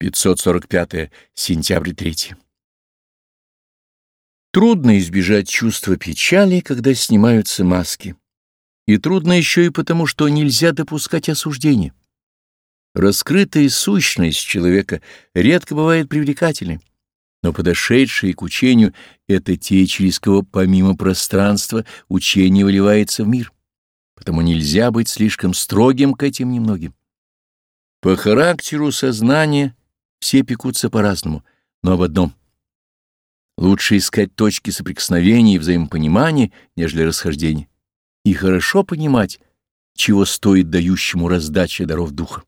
545 сентябрь 3. Трудно избежать чувства печали, когда снимаются маски. И трудно еще и потому, что нельзя допускать осуждения. Раскрытая сущность человека редко бывает привлекательной, но подошедшие к учению — это те, через кого помимо пространства учение выливается в мир. Потому нельзя быть слишком строгим к этим немногим. По характеру сознания все пекутся по-разному, но об одном. Лучше искать точки соприкосновения и взаимопонимания, нежели расхождения. И хорошо понимать, чего стоит дающему раздача даров духа.